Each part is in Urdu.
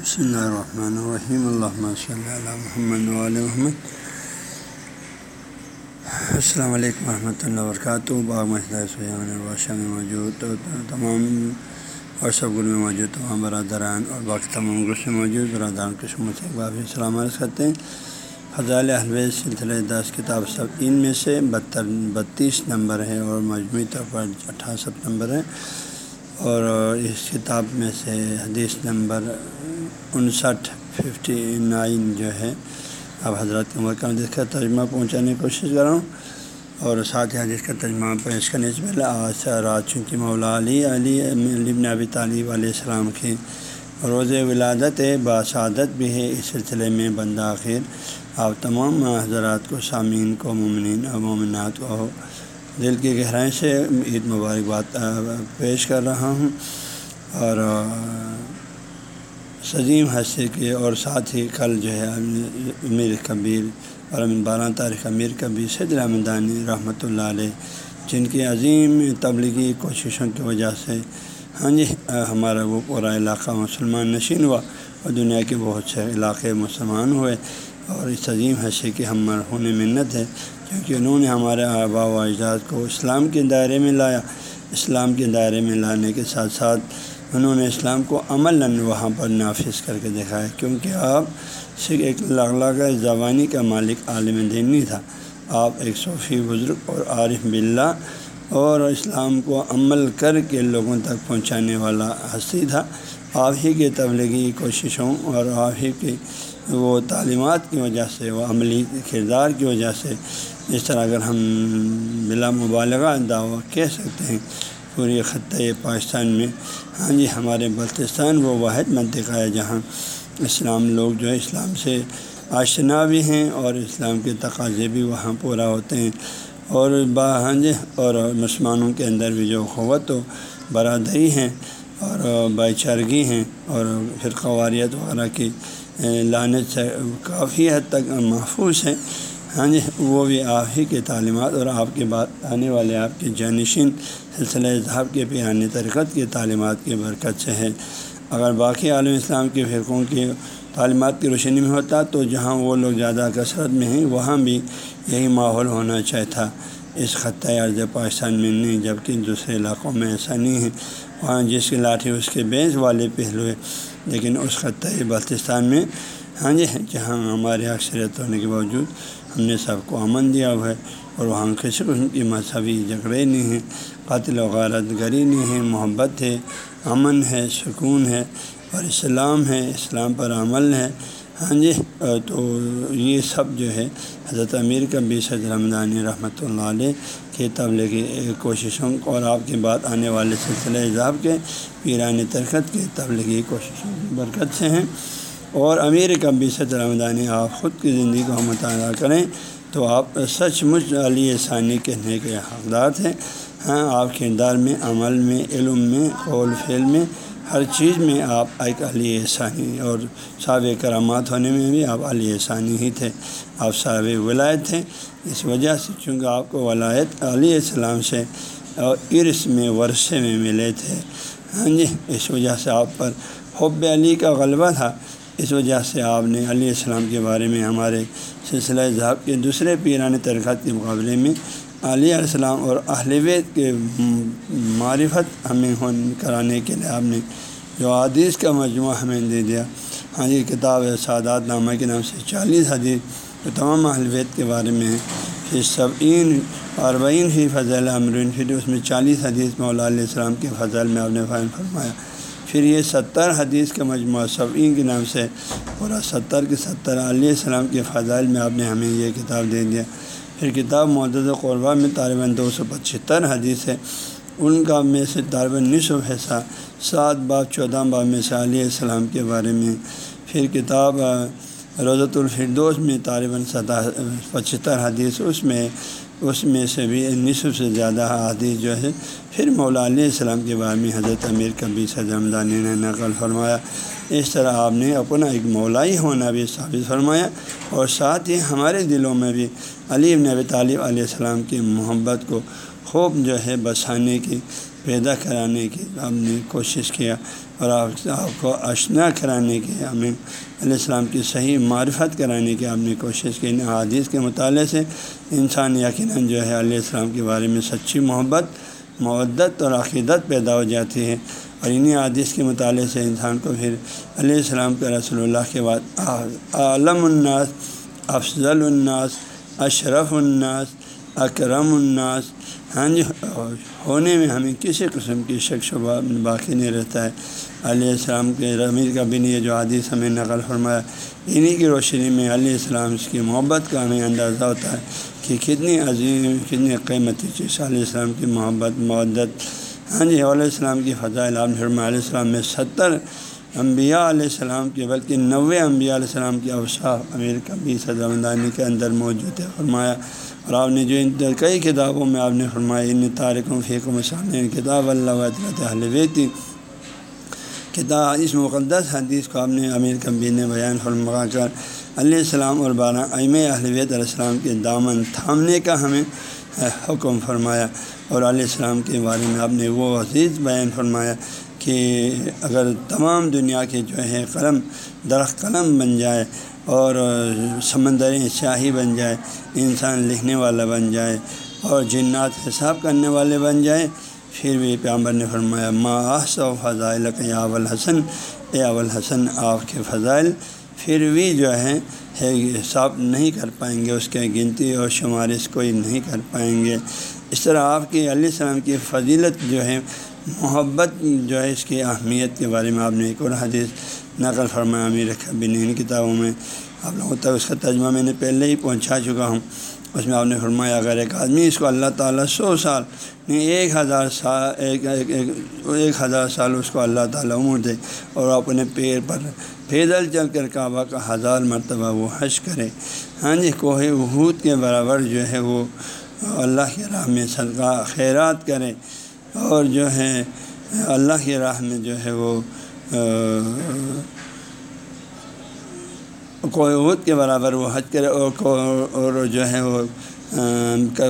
بسم اللہ الرحمن الرحیم اللہ صلی اللہ محمد علیہ محمد السلام علیکم ورحمۃ اللہ وبرکاتہ باغ مسئلہ میں موجود تمام اور سب گل میں موجود تمام برادران اور باقی تمام گروپ میں موجود برادران کے شمع سے بابی السلام عرض کرتے ہیں. فضال الویز سلسلہ دس کتاب سب ان میں سے بہتر، بتیس نمبر ہے اور مجموعی طور پر اٹھاسٹھ نمبر ہے اور اس کتاب میں سے حدیث نمبر انسٹھ ففٹی نائن جو ہے اب حضرت کے مکہ حدیث کا ترجمہ پہنچانے کی کوشش کر رہا ہوں اور ساتھ ہی حدیث کا ترجمہ پیش کرنے سے پہلے آج رات چونکہ مولا علی علی ابن ابی طالب علیہ السلام کی روز ولادت باسعادت بھی ہے، اس سلسلے میں بندہ آخر آپ تمام حضرات کو سامعین کو ممنین اور مومنات کو دل کی گہرائی سے عید مبارکباد پیش کر رہا ہوں اور سجیم حصے کے اور ساتھ ہی کل جو ہے امیر کبیر اور امین بارہ تاریخ امیر کبیر صدر احمدانی رحمۃ اللہ علیہ، جن کی عظیم تبلیغی کوششوں کی وجہ سے ہاں جی ہمارا وہ پورا علاقہ مسلمان نشین ہوا اور دنیا کے بہت سے علاقے مسلمان ہوئے اور اس عظیم حصے کی ہم مرہون منت ہے کیونکہ انہوں نے ہمارے آبا و اجداد کو اسلام کے دائرے میں لایا۔ اسلام کے دائرے میں لانے کے ساتھ ساتھ انہوں نے اسلام کو عمل وہاں پر نافذ کر کے دکھایا، کیونکہ آپ صرف ایک لاغ زبانی کا مالک عالم دین نہیں تھا، آپ ایک صوفی بزرگ اور عارف بلّہ اور اسلام کو عمل کر کے لوگوں تک پہنچانے والا ہستی تھا۔ آپ ہی کے تبلیغی کوششوں اور آپ ہی کی وہ تعلیمات کی وجہ سے، وہ عملی کردار کی وجہ سے، اس طرح اگر ہم بلا مبالغہ دعویٰ کہہ سکتے ہیں پوری خطۂ پاکستان میں۔ ہاں جی ہمارے بلتستان وہ واحد منطقہ ہے جہاں اسلام لوگ جو ہے اسلام سے آشنا بھی ہیں اور اسلام کے تقاضے بھی وہاں پورا ہوتے ہیں۔ اور با ہاں جی اور مسلمانوں کے اندر بھی جو قوت و برادری ہیں اور بھائی چارگی ہیں اور پھر قواریت وغیرہ کی لانت سے کافی حد تک محفوظ ہیں۔ ہاں جی وہ بھی آپ ہی کے تعلیمات اور آپ کے بعد آنے والے آپ کے جانشین سلسلہ اظہاب کے پیانی ترکت کی تعلیمات کی برکت سے ہے اگر باقی عالم اسلام کے فرقوں کی تعلیمات کی روشنی میں ہوتا تو جہاں وہ لوگ زیادہ کثرت میں ہیں، وہاں بھی یہی ماحول ہونا چاہیے تھا اس خطۂ عرض پاکستان میں نہیں، جبکہ دوسرے علاقوں میں ایسا نہیں ہے۔ وہاں جس کی لاٹھی اس کے بینچ والے پہلو ہے لیکن اس خطۂ بلتستان میں ہاں جی جہاں ہمارے اکثریت ہونے کے باوجود ہم نے سب کو امن دیا ہوا ہے اور وہاں کسی قسم کی مذہبی جھگڑے نہیں ہیں، قاتل و غارت گری نہیں ہے محبت ہے، امن ہے، سکون ہے اور اسلام ہے، اسلام پر عمل ہے۔ ہاں جی تو یہ سب جو ہے، حضرت امیر کا بھی صد رحمدانی رحمۃ اللہ علیہ کے تبلیغی کوششوں اور آپ کے بعد آنے والے سلسلہ اضاب کے پیران ترکت کے تبلیغی کوششوں کی برکت سے ہیں۔ اور امیر کا بھی صد رحمدانی آپ خود کی زندگی کو مطالعہ کریں تو آپ سچ مچ علی ثانی کہنے کے حقدار تھے۔ ہاں آپ کردار میں، عمل میں، علم میں، قول فعل میں، ہر چیز میں آپ ایک علی ثانی اور صاب کرامات ہونے میں بھی آپ علی ثانی ہی تھے۔ آپ صاحب ولایت تھے۔ اس وجہ سے چونکہ آپ کو ولایت علیہ السلام سے اور عرص میں، ورثے میں ملے تھے۔ ہاں جی اس وجہ سے آپ پر حب علی کا غلبہ تھا۔ اس وجہ سے آپ نے علیہ السلام کے بارے میں ہمارے سلسلہ ذہب کے دوسرے پیران ترکات کے مقابلے میں علیہ السلام اور اہل بیت کے معرفت ہمیں کرانے کے لیے آپ نے جو حدیث کا مجموعہ ہمیں دے دیا۔ ہاں جی کتاب سعادات نامہ کے نام سے چالیس حدیث جو تمام اہل بیت کے بارے میں ہیں۔ پھر سبعین اربعین ہی فضل امرین، پھر اس میں چالیس حدیث مولا علیہ السلام کے فضل میں آپ نے فائن فرمایا۔ پھر یہ ستر حدیث کا مجموعہ سبعین کے نام سے پورا ستر کے ستر علیہ السلام کے فضائل میں آپ نے ہمیں یہ کتاب دے دیا۔ پھر کتاب معدد قربہ میں طالباً دو سو پچہتر حدیث ہے۔ ان کا میں سے طالباً نصف حصہ سات باب، چودہ باب میں سے علیہ السلام کے بارے میں۔ پھر کتاب روزۃ الفردوس میں طالباً سطح پچہتر حدیث، اس میں اس میں سے بھی نصف سے زیادہ حدیث جو ہے، پھر مولا علیہ السلام کے بارے میں حضرت امیر کبھی صدمدانی نے نقل فرمایا۔ اس طرح آپ نے اپنا ایک مولائی ہونا بھی ثابت فرمایا اور ساتھ ہی ہمارے دلوں میں بھی علی نبی طالب علیہ السلام کی محبت کو خوب جو ہے بسانے کی پیدا کرانے کی آپ نے کوشش کیا اور آپ آپ کو اشنا کرانے کی ہمیں علیہ السلام کی صحیح معرفت کرانے کی آپ نے کوشش کی۔ ان حادیث کے مطالعے سے انسان یقیناً جو ہے علیہ السلام کے بارے میں سچی محبت معدت اور عقیدت پیدا ہو جاتی ہے۔ اور انہیں حادث کے مطالعے سے انسان کو پھر علیہ السلام کے رسول اللہ کے بعد عالم الناس، افضل الناس، اشرف الناس اکرم الناس۔ ہاں جی ہونے میں ہمیں کسی قسم کی شک شبہ باقی نہیں رہتا ہے۔ علیہ السلام کے رمیر کا بن یہ جو حادث ہمیں نقل فرمایا۔ انہیں کی روشنی میں علیہ السلام کی محبت کا ہمیں اندازہ ہوتا ہے کہ کتنی عظیم، کتنی قیمتی چیز علیہ السلام کی محبت معدت ہاں جی علیہ السلام کی فضائل فرما علیہ السلام میں ستر انبیاء علیہ السلام کے بلکہ نوے انبیاء علیہ السلام کی اوصاف امیر کبھی صدر کے اندر موجود ہے، فرمایا، اور آپ نے جو ان کئی کتابوں میں آپ نے فرمایا، ان تارکوں فیق و مسان کتاب اللہ وطلۃ کتاب، اس مقدس حدیث کو آپ نے امیر کبیر نے بیان فرما کر علیہ السلام اور بارہ ام اہل بیت علیہ السلام کے دامن تھامنے کا ہمیں حکم فرمایا، اور علیہ السلام کے بارے میں آپ نے وہ عزیز بیان فرمایا کہ اگر تمام دنیا کے جو ہے قلم درخت قلم بن جائے اور سمندر شاہی بن جائے، انسان لکھنے والا بن جائے اور جنات حساب کرنے والے بن جائے، پھر بھی پیامبر نے فرمایا، ما و فضائل یا اولحسن اے اولحسن آپ کے فضائل پھر بھی جو ہے، حساب نہیں کر پائیں گے، اس کے گنتی اور شمارش کوئی نہیں کر پائیں گے۔ اس طرح آپ کی علیہ السلام کی فضیلت جو ہے محبت جو ہے اس کی اہمیت کے بارے میں آپ نے ایک اور حدیث نقل فرمایا امیر بن ان کتابوں میں۔ آپ لوگوں تک اس کا ترجمہ میں نے پہلے ہی پہنچا چکا ہوں۔ اس میں آپ نے فرمایا اگر ایک آدمی اس کو اللہ تعالیٰ سو سال نہیں ایک ہزار سال ایک ایک, ایک ہزار سال اس کو اللہ تعالیٰ عمر دے اور اپنے پیر پر پیدل چل کر کعبہ کا ہزار مرتبہ وہ حج کرے۔ ہاں جی کوہ وحود کے برابر جو ہے وہ اللہ کے راہ میں صدقہ خیرات کرے۔ اور جو ہے، اللہ کی راہ میں جو ہے وہ کوہود کے برابر وہ حج کرے، اور اور جو ہے وہ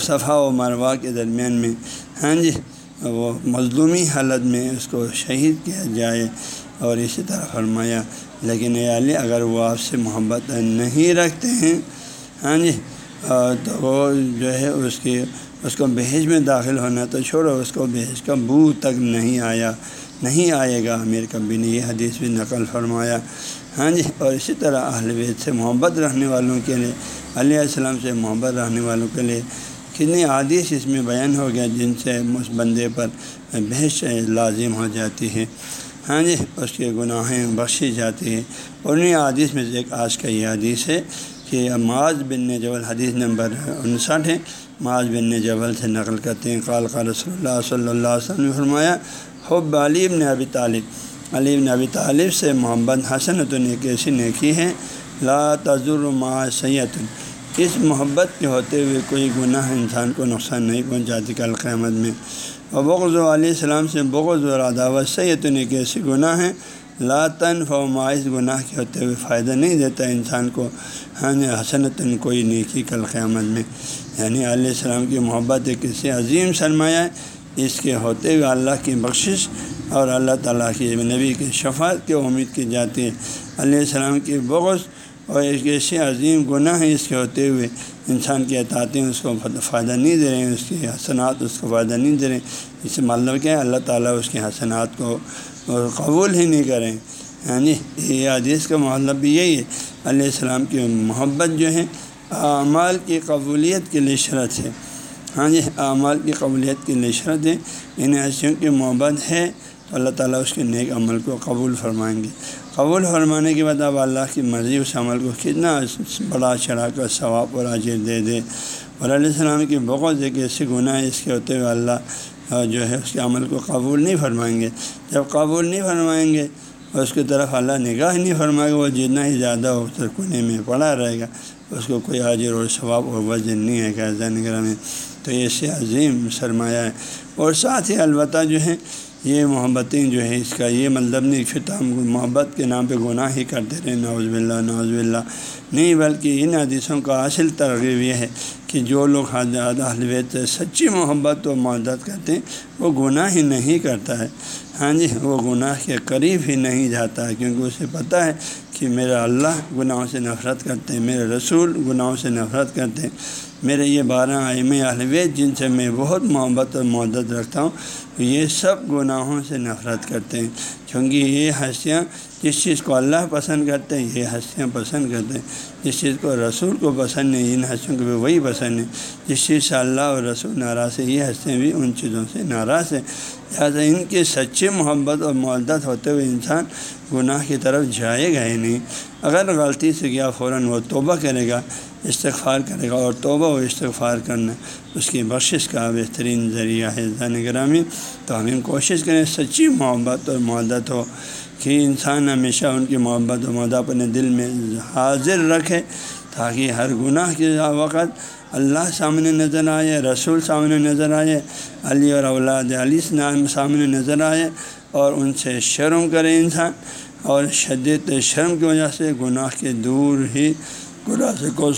صفحہ و مروا کے درمیان میں ہاں جی وہ مظلومی حالت میں اس کو شہید کیا جائے، اور اسی طرح فرمایا، لیکن علی، اگر وہ آپ سے محبت نہیں رکھتے ہیں ہاں جی تو وہ جو ہے اس کی، اس کو بھیج میں داخل ہونا تو چھوڑو، اس کو بھیج کا بو تک نہیں آیا، نہیں آئے گا۔ امیر کبھی نے یہ حدیث بھی نقل فرمایا۔ ہاں جی اور اسی طرح اہل بیت سے محبت رہنے والوں کے لیے، علیہ السلام سے محبت رہنے والوں کے لیے کتنی عادیث اس میں بیان ہو گیا جن سے اس بندے پر بحث لازم ہو جاتی ہے۔ ہاں جی اس کے گناہیں بخشی جاتی ہے انہیں حادیث میں سے ایک آج کا یہ حدیث ہے۔ کہ معاذ بن جبل حدیث نمبر انسٹھ ہے۔ معاذ بن جبل سے نقل کرتے ہیں۔ قال قال رسول اللہ صلی اللہ علیہ وسلم نے فرمایا، حب علی بن ابی طالب۔ علی بن ابی طالب سے محبت حسن تو نیک ایسی نیکی ہے لا تجر ما سید اس محبت کے ہوتے ہوئے کوئی گناہ انسان کو نقصان نہیں پہنچاتی۔ کل قیامت میں اور بغض و علیہ السلام سے بغض و عداوت سید نیک ایسی گناہ ہیں۔ لا تنف و معاذ گناہ کے ہوتے ہوئے فائدہ نہیں دیتا انسان کو۔ ہاں جی، حسنتاً کوئی نیکی کل قیامت میں۔ یعنی علیہ السلام کی محبت ایک کسی عظیم سرمایہ ہے۔ اس کے ہوتے ہوئے اللہ کی بخشش اور اللہ تعالیٰ کی نبی کی شفاعت کی امید کی جاتی ہے۔ علیہ السلام کی بغض اور ایک ایسے عظیم گناہ ہے اس کے ہوتے ہوئے انسان کی اطاعتیں اس کو فائدہ نہیں دے رہے ہیں، اس کی حسنات اس کو فائدہ نہیں دے رہے ہیں۔ اس سے مطلب کیا ہے؟ اللہ تعالیٰ اس کی حسنات کو قبول ہی نہیں کریں۔ ہاں جی یہ حدیث کا مطلب بھی یہی ہے، علیہ السلام کی محبت جو ہے، اعمال کی قبولیت کے لیے شرط ہے۔ ہاں جی اعمال کی قبولیت کے لیے شرط ہے۔ یعنی ان ایسیوں کی محبت ہے تو اللہ تعالیٰ اس کے نیک عمل کو قبول فرمائیں گے۔ قبول فرمانے کے بعد اب اللہ کی مرضی اس عمل کو کتنا بڑا چڑھا کر ثواب اور عاجر دے دے۔ اور علیہ السلام کی بہت ایک ایسے گناہ اس کے ہوتے ہوئے اللہ جو ہے اس کے عمل کو قبول نہیں فرمائیں گے۔ جب قبول نہیں فرمائیں گے، اس کی طرف اللہ نگاہ نہیں فرمائے گا، وہ جتنا ہی زیادہ ہو کونے میں پڑا رہے گا۔ اس کو کوئی حاضر اور ثواب اور وزن نہیں ہے کہ نگر میں تو ایسے عظیم سرمایہ ہے۔ اور ساتھ ہی البتہ جو ہے یہ محبتیں جو ہے اس کا یہ مطلب نہیں پھر ہم محبت کے نام پہ گناہ ہی کرتے رہے نوز باللہ نوز باللہ۔ نہیں، بلکہ ان حدیثوں کا اصل ترغیب یہ ہے کہ جو لوگ حضرت سچی محبت و معدت کرتے ہیں، وہ گناہ ہی نہیں کرتا ہے۔ ہاں جی وہ گناہ کے قریب ہی نہیں جاتا ہے، کیونکہ اسے پتہ ہے کہ میرا اللہ گناہوں سے نفرت کرتے ہیں، میرے رسول گناہوں سے نفرت کرتے ہیں۔ میرے یہ بارہ آئم اہلویت جن سے میں بہت محبت اور معدت رکھتا ہوں، یہ سب گناہوں سے نفرت کرتے ہیں۔ کیونکہ یہ ہنسیاں جس چیز کو اللہ پسند کرتے ہیں، یہ ہنسیاں پسند کرتے ہیں۔ جس چیز کو رسول کو پسند نہیں، ان ہنسیوں کو بھی وہی پسند ہے جس چیز سے اللہ اور رسول ناراض ہے یہ ہنسیاں بھی ان چیزوں سے ناراض ہیں۔ لہٰذا ان کی سچی محبت اور معدت ہوتے ہوئے انسان گناہ کی طرف جائے گا ہی نہیں۔ اگر غلطی سے کیا فوراً وہ توبہ کرے گا۔ استغفار کرے گا اور توبہ و استغفار کرنا، اس کی بخشش کا بہترین ذریعہ ہے۔ زان گرامی، تو ہمیں کوشش کریں سچی محبت اور معدت ہو، کہ انسان ہمیشہ ان کی محبت و محدت اپنے دل میں حاضر رکھے، تاکہ ہر گناہ کے وقت اللہ سامنے نظر آئے، رسول سامنے نظر آئے، علی اور اولاد علی سامنے نظر آئے اور ان سے شرم کرے انسان۔ اور شدید شرم کی وجہ سے گناہ کے دور ہی گناہ سے کو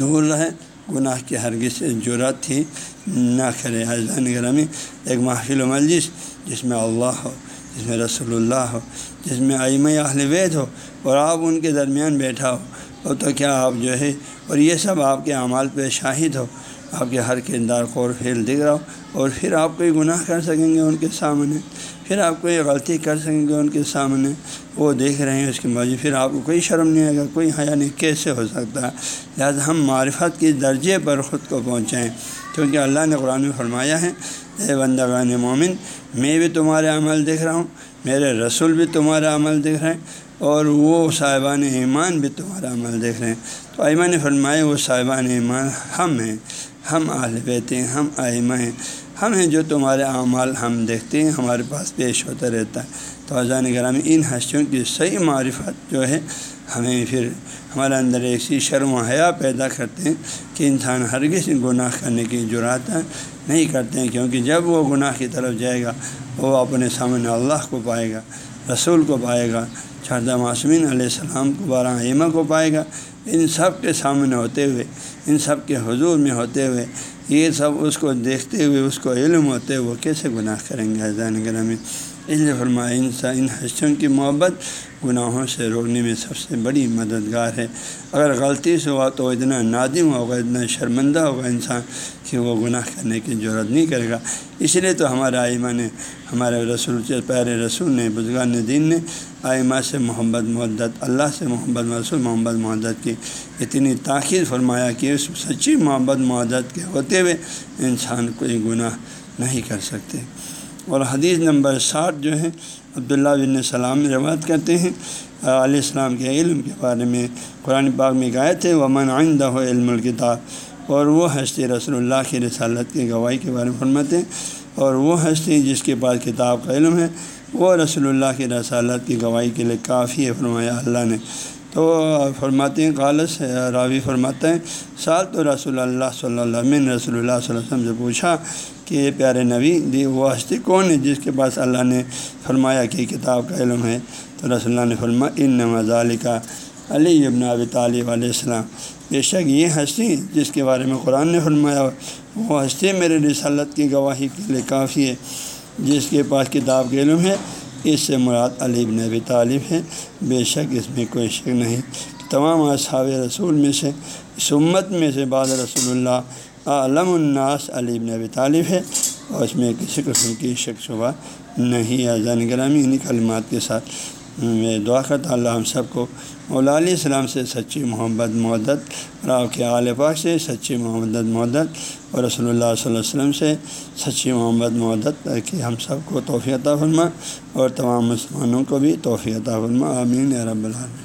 دور رہے گناہ کی ہرگز جرت ہی نہ کرے حضان گرامی ایک محفل و مجلس جس میں اللہ ہو، جس میں رسول اللہ ہو، جس میں آئم اہل وید ہو اور آپ ان کے درمیان بیٹھا ہو۔ اور تو کیا آپ جو ہے، اور یہ سب آپ کے اعمال پہ شاہد ہو۔ آپ کے ہر کردار خور پھیل دکھ رہا ہو اور پھر آپ کوئی گناہ کر سکیں گے ان کے سامنے؟ پھر آپ کوئی غلطی کر سکیں گے ان کے سامنے، وہ دیکھ رہے ہیں اس کی موجود پھر آپ کو کوئی شرم نہیں آئے گا، کوئی حیا نہیں، کیسے ہو سکتا؟ ہے لہٰذا ہم معرفت کی درجے پر خود کو پہنچائیں۔ کیونکہ اللہ نے قرآن میں فرمایا ہے، اے بندگان مومن، میں بھی تمہارے عمل دیکھ رہا ہوں، میرے رسول بھی تمہارا عمل دیکھ رہے ہیں، اور وہ صاحبان ایمان بھی تمہارا عمل دیکھ رہے ہیں۔ تو ایمان نے فرمائے وہ صاحبان ایمان ہم ہیں، ہم آل بیتے ہیں، ہم آئمہ ہیں۔ ہم ہیں جو تمہارے اعمال ہم دیکھتے ہیں، ہمارے پاس پیش ہوتا رہتا ہے۔ تو اذان گرامی ان ہنسیوں کی صحیح معرفت جو ہے، ہمیں پھر ہمارے اندر ایسی شرم و حیا پیدا کرتے ہیں کہ انسان ہرگز گناہ کرنے کی جرات نہیں کرتے ہیں۔ کیونکہ جب وہ گناہ کی طرف جائے گا، وہ اپنے سامنے اللہ کو پائے گا، رسول کو پائے گا شردہ معصومین علیہ السلام کو بارہ ایمہ کو پائے گا۔ ان سب کے سامنے ہوتے ہوئے، ان سب کے حضور میں ہوتے ہوئے یہ سب اس کو دیکھتے ہوئے اس کو علم ہوتے ہوئے وہ کیسے گناہ کریں گے حضان گرامی؟ اس لیے فرمایا ان ان حسوں کی محبت گناہوں سے روکنے میں سب سے بڑی مددگار ہے۔ اگر غلطی سے ہوا تو اتنا نادم ہوگا، اتنا شرمندہ ہوگا انسان کہ وہ گناہ کرنے کی ضرورت نہیں کرے گا۔ اس لیے تو ہمارے آئمہ نے ہمارے رسول سے پیارے رسول نے، بزرگان دین نے آئمہ سے محبت، محدت، اللہ سے محبت، رسول محبت، محدت کی۔ اتنی تاخیر فرمایا کہ اس سچی محبت، محدت کے ہوتے ہوئے انسان کوئی گناہ نہیں کر سکتے۔ اور حدیث نمبر ساٹھ جو ہے، عبداللہ بن سلام روایت کرتے ہیں، علیہ السلام کے علم کے بارے میں قرآن پاک میں گائے تھے وہ من آئندہ ہو علم الکتاب اور وہ ہستی رسول اللہ کی رسالت کی گواہی کے بارے میں فرماتے ہیں۔ اور وہ ہستی جس کے پاس کتاب کا علم ہے، وہ رسول اللہ کی رسالت کی گواہی کے لیے کافی ہے، فرمایا اللہ نے۔ تو فرماتے ہیں کالس راوی فرماتے ہیں سال تو رسول اللہ صلی اللہ علیہ رسول اللہ صلی اللہ علیہ وسلم سے پوچھا کہ یہ پیارے نبی، دی وہ ہستی کون ہے جس کے پاس اللہ نے فرمایا کہ کتاب کا علم ہے؟ تو رسول اللہ نے فرمایا ان نماز کا علی ابن ابی طالب علیہ السلام۔ بے شک یہ ہستی جس کے بارے میں قرآن نے فرمایا، وہ ہستی میرے رسالت کی گواہی کے لیے کافی ہے، جس کے پاس کتاب کا علم ہے۔ اس سے مراد علی بن ابی طالب ہے بے شک اس میں کوئی شک نہیں۔ تمام اصحاب رسول میں سے، اس امت میں سے بعض رسول اللہ عالم الناس علی بن ابی طالب ہے۔ اور اس میں کسی قسم کی شک شبہ نہیں۔ ہے زین گرامی کلمات کے ساتھ۔ میں دعا کرتا اللہ ہم سب کو مولا علیہ السلام سے سچی محبت محدت اور آپ کے آل پاک سے سچی محبت محدت اور رسول اللہ صلی اللہ علیہ وسلم سے سچی محبت محدت کہ ہم سب کو توفیع عطا فرما اور تمام مسلمانوں کو بھی توفیع عطا فرما۔ آمین رب العالمین۔